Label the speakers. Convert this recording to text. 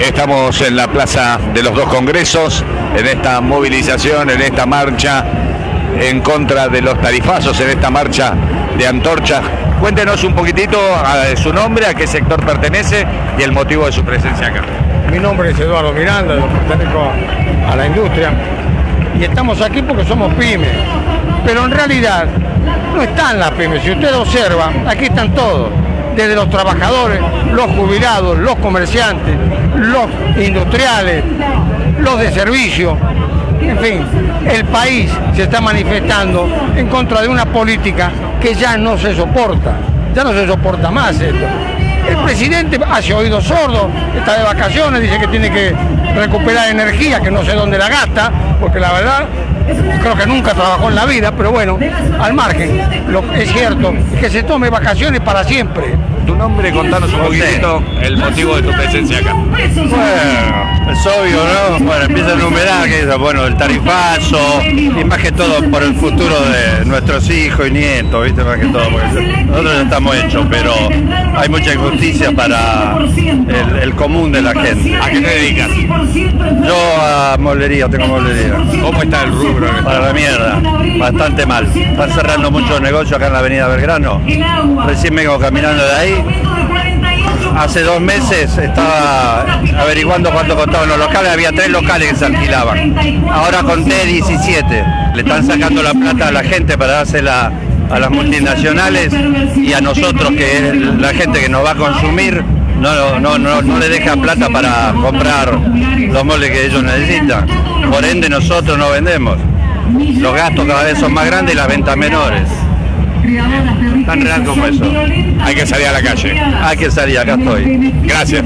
Speaker 1: Estamos en la Plaza de los Dos Congresos, en esta movilización, en esta marcha en contra de los tarifazos, en esta marcha de antorchas. Cuéntenos un poquitito a su nombre, a qué sector pertenece y el motivo de su presencia acá.
Speaker 2: Mi nombre es Eduardo Miranda, yo pertenezco a la industria y estamos aquí porque somos pymes. Pero en realidad no están las pymes. Si usted observa, aquí están todos, desde los trabajadores, los jubilados, los comerciantes, los industriales, los de servicio. En fin, el país se está manifestando en contra de una política que ya no se soporta, ya no se soporta más esto. El presidente hace oídos sordos, está de vacaciones, dice que tiene que recuperar energía, que no sé dónde la gasta, porque la verdad creo que nunca trabajó en la vida, pero bueno, al margen, lo que es cierto, que se tome vacaciones para siempre.
Speaker 1: Tu nombre, contanos un poquitito el motivo de tu presencia acá.
Speaker 3: Bueno, es obvio, ¿no? Bueno, empieza a enumerar que es, bueno, el tarifazo, y más que todo por el futuro de nuestros hijos y nietos, ¿viste? Más que todo, porque nosotros ya estamos hechos, pero hay mucha injusticia para el, el común de la gente.
Speaker 1: ¿A qué te dedicas?
Speaker 3: Yo a molería, tengo molería.
Speaker 1: ¿Cómo está el rubro?
Speaker 3: Para la mierda, bastante mal. Están cerrando muchos negocios acá en la avenida Belgrano. Recién vengo caminando de ahí. Hace dos meses estaba averiguando cuánto costaban los locales, había tres locales que se alquilaban. Ahora conté 17. Le están sacando la plata a la gente para dársela a las multinacionales y a nosotros, que es la gente que nos va a consumir, no, no, no, no le deja plata para comprar los moldes que ellos necesitan. Por ende nosotros no vendemos. Los gastos cada vez son más grandes y las ventas menores. Tan real como eso.
Speaker 1: Hay que salir a la calle.
Speaker 3: Hay que salir, acá estoy.
Speaker 1: Gracias.